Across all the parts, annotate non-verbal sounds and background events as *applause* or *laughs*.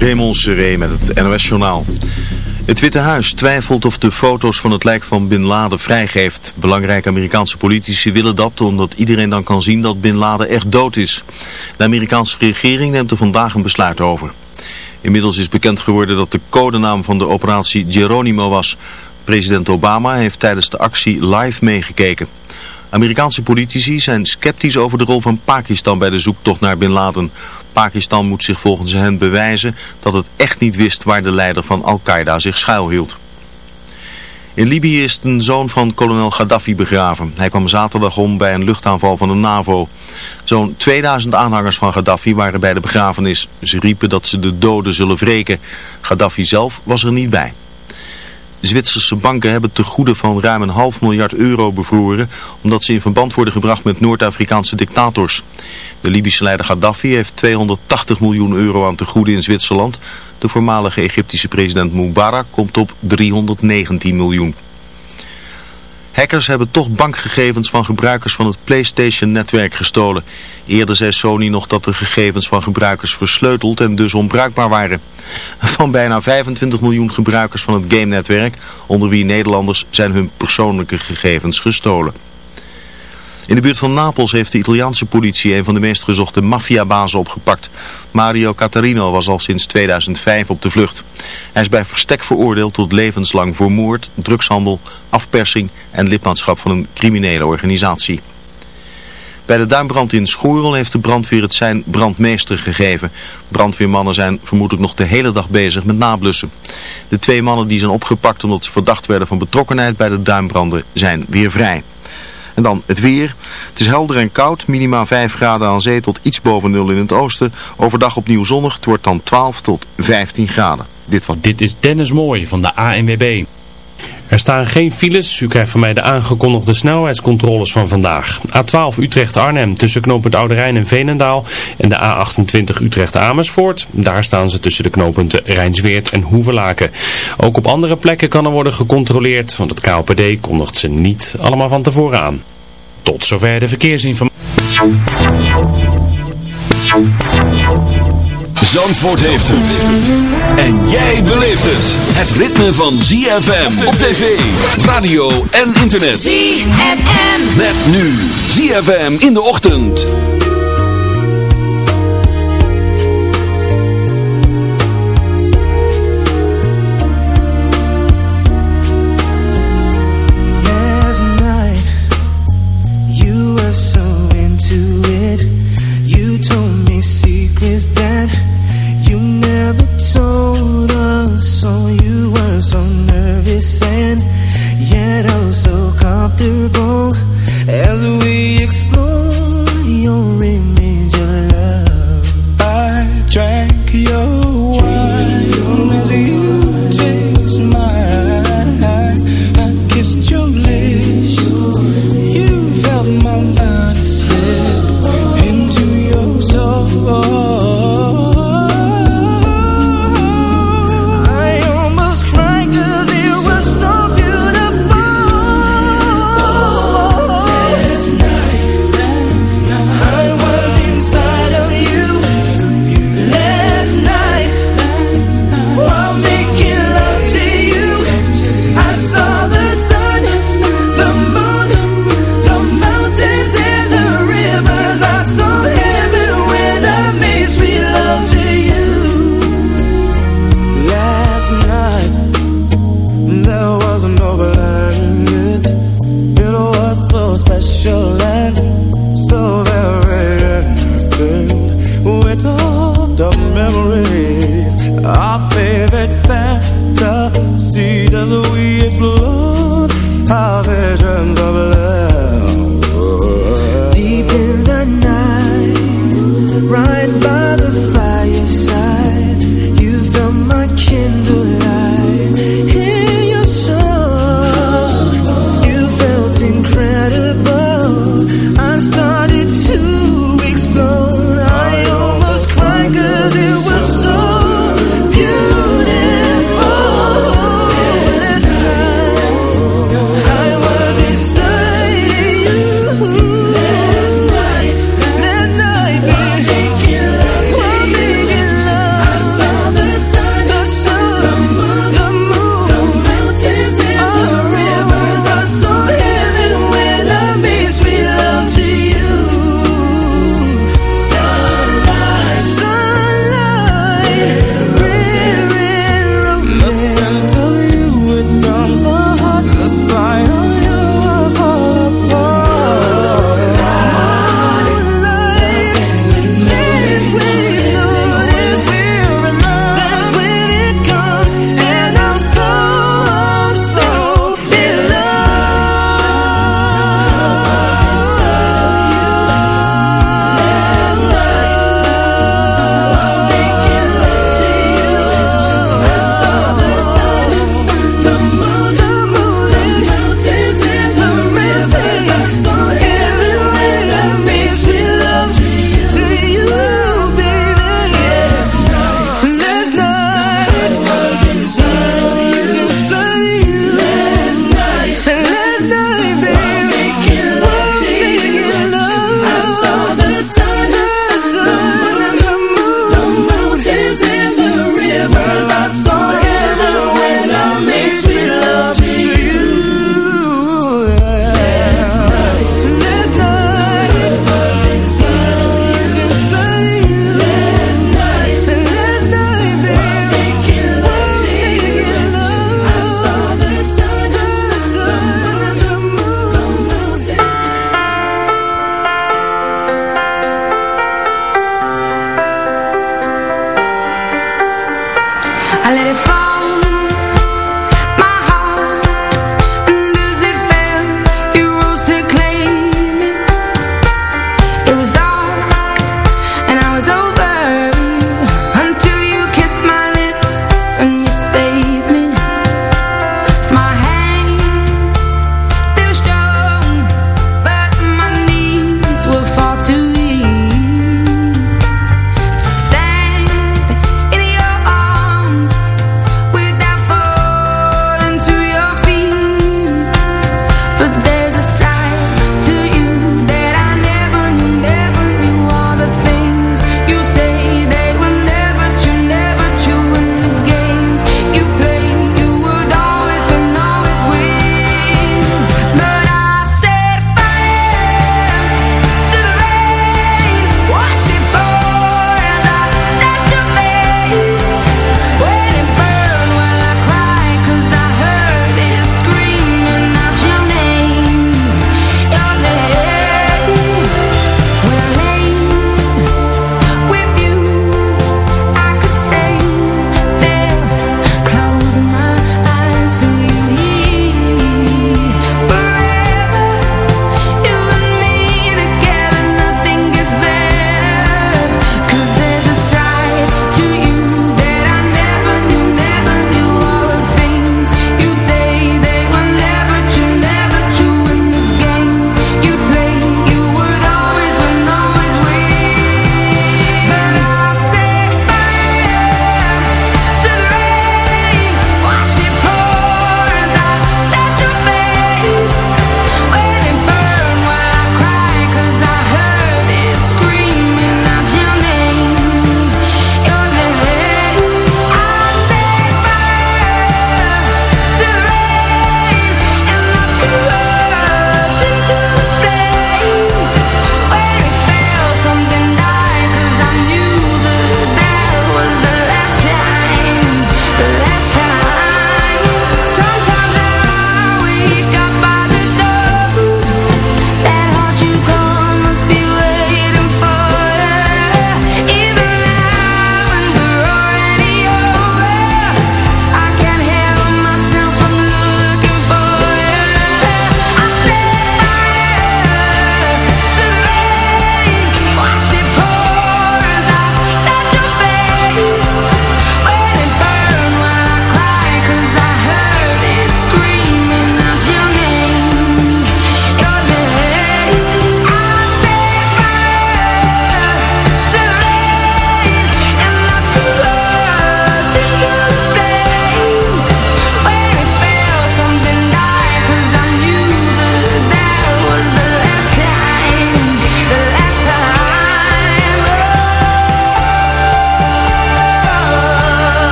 Raymond Seré met het NOS-journaal. Het Witte Huis twijfelt of de foto's van het lijk van Bin Laden vrijgeeft. Belangrijke Amerikaanse politici willen dat omdat iedereen dan kan zien dat Bin Laden echt dood is. De Amerikaanse regering neemt er vandaag een besluit over. Inmiddels is bekend geworden dat de codenaam van de operatie Geronimo was. President Obama heeft tijdens de actie live meegekeken. Amerikaanse politici zijn sceptisch over de rol van Pakistan bij de zoektocht naar Bin Laden. Pakistan moet zich volgens hen bewijzen dat het echt niet wist waar de leider van Al-Qaeda zich schuilhield. In Libië is een zoon van kolonel Gaddafi begraven. Hij kwam zaterdag om bij een luchtaanval van de NAVO. Zo'n 2000 aanhangers van Gaddafi waren bij de begrafenis. Ze riepen dat ze de doden zullen wreken. Gaddafi zelf was er niet bij. Zwitserse banken hebben te goede van ruim een half miljard euro bevroren omdat ze in verband worden gebracht met Noord-Afrikaanse dictators. De Libische leider Gaddafi heeft 280 miljoen euro aan te goede in Zwitserland. De voormalige Egyptische president Mubarak komt op 319 miljoen. Hackers hebben toch bankgegevens van gebruikers van het PlayStation-netwerk gestolen. Eerder zei Sony nog dat de gegevens van gebruikers versleuteld en dus onbruikbaar waren. Van bijna 25 miljoen gebruikers van het game-netwerk, onder wie Nederlanders, zijn hun persoonlijke gegevens gestolen. In de buurt van Napels heeft de Italiaanse politie een van de meest gezochte maffiabazen opgepakt. Mario Catarino was al sinds 2005 op de vlucht. Hij is bij verstek veroordeeld tot levenslang voor moord, drugshandel, afpersing en lidmaatschap van een criminele organisatie. Bij de duimbrand in Schoorl heeft de brandweer het zijn brandmeester gegeven. Brandweermannen zijn vermoedelijk nog de hele dag bezig met nablussen. De twee mannen die zijn opgepakt omdat ze verdacht werden van betrokkenheid bij de duimbranden zijn weer vrij. En dan het weer. Het is helder en koud, minimaal 5 graden aan zee tot iets boven nul in het oosten. Overdag opnieuw zonnig, het wordt dan 12 tot 15 graden. Dit, wat... Dit is Dennis Mooij van de ANWB. Er staan geen files. U krijgt van mij de aangekondigde snelheidscontroles van vandaag. A12 Utrecht-Arnhem tussen knooppunt Oude en Veenendaal. En de A28 Utrecht-Amersfoort. Daar staan ze tussen de knooppunten Rijnsweert en Hoevelaken. Ook op andere plekken kan er worden gecontroleerd. Want het KLPD kondigt ze niet allemaal van tevoren aan. Tot zover de verkeersinformatie. Zandvoort heeft het. En jij beleeft het. Het ritme van ZFM op tv, radio en internet. ZFM. Met nu ZFM in de ochtend. Last night, you were so into it. You told me secrets never told us. So you were so nervous and yet oh so comfortable as we explored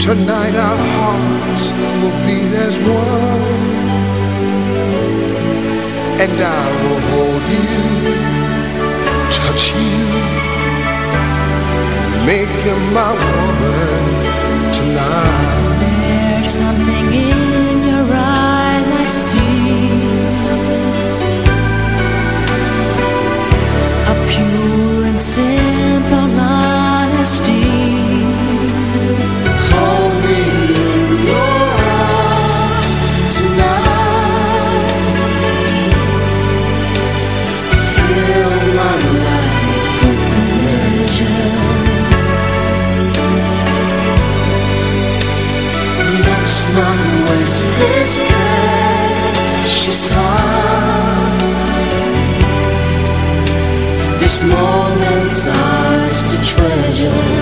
Tonight our hearts will beat as one. And I will hold you, touch you And make you my woman tonight. There's something in your eyes I see. A pure and simple honesty moments ours to treasure.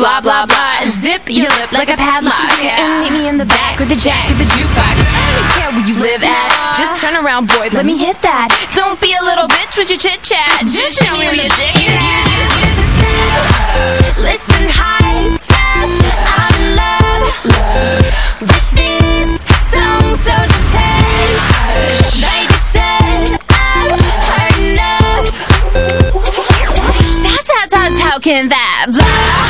Blah blah blah. Zip your lip like a padlock. *laughs* And meet me in the back with the jack of the jukebox. I don't care where you live at. Just turn around, boy, let me hit that. Don't be a little bitch with your chit chat. Just show me where your dick is Listen, hi, I'm in love with this song, so just take. Baby, shut up, heard enough. Stop, stop, stop talking that blah.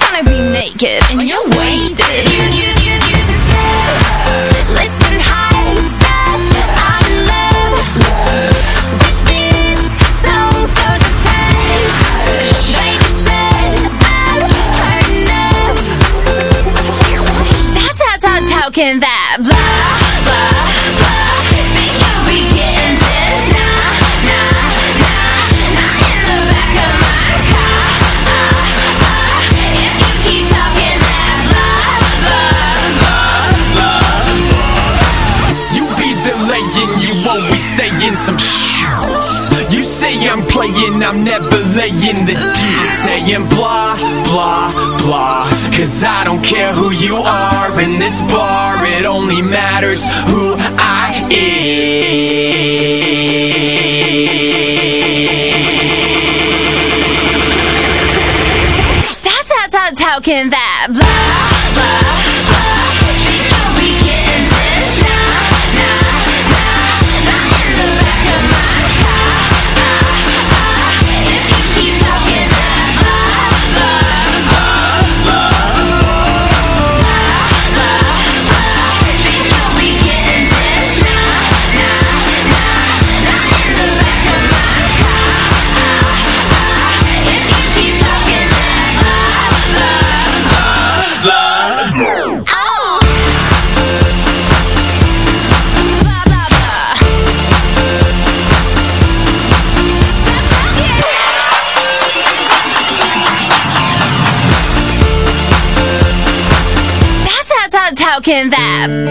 wanna be naked and you're wasted. You, you, you, you should. Listen, high stuff. I'm in love, love with this song's so just take. Baby, shut up. Heard enough. That's how, how, how can that blah blah. I'm playing, I'm never laying the deal. Saying blah, blah, blah. Cause I don't care who you are in this bar, it only matters who I am. Stop, stop, talking that blah, blah. In that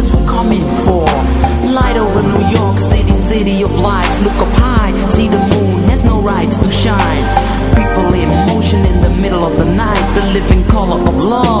color of love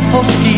foschi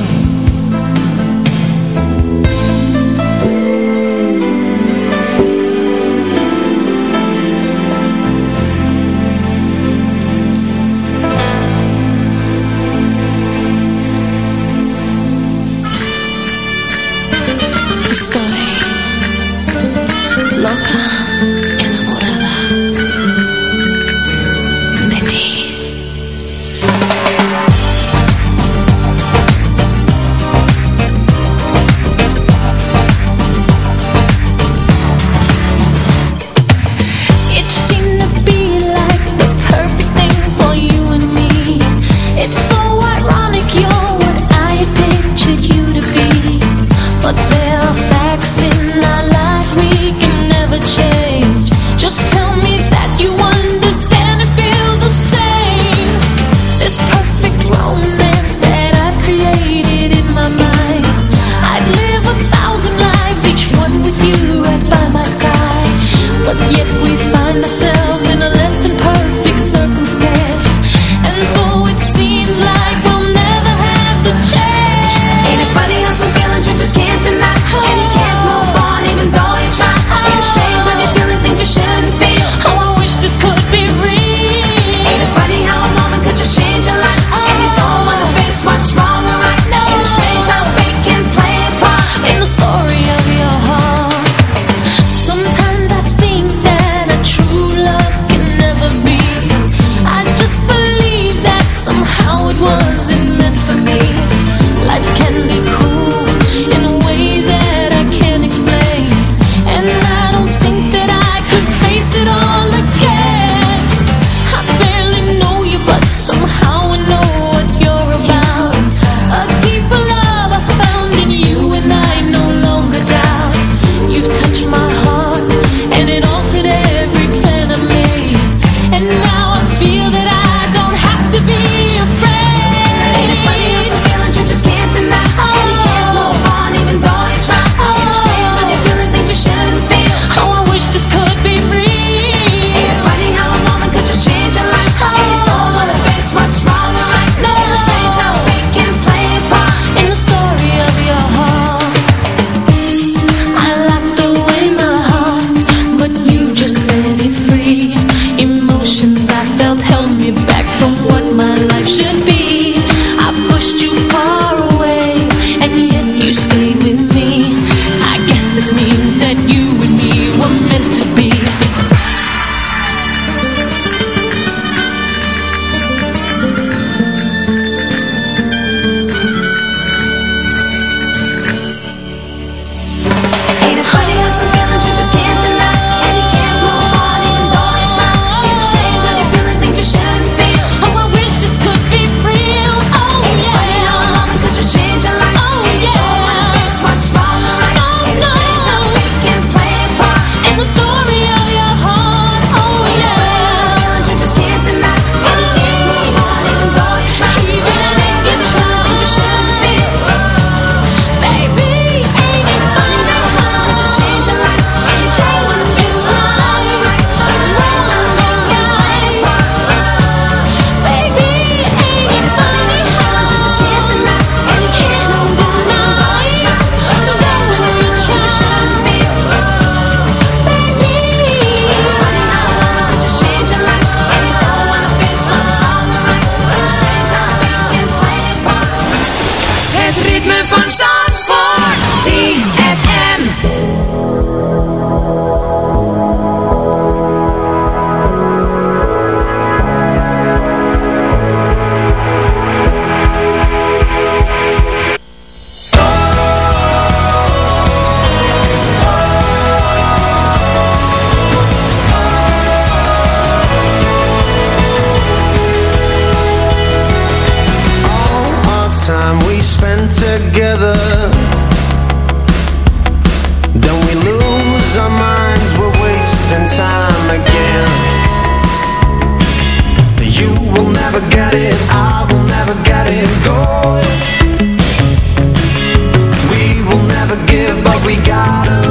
out of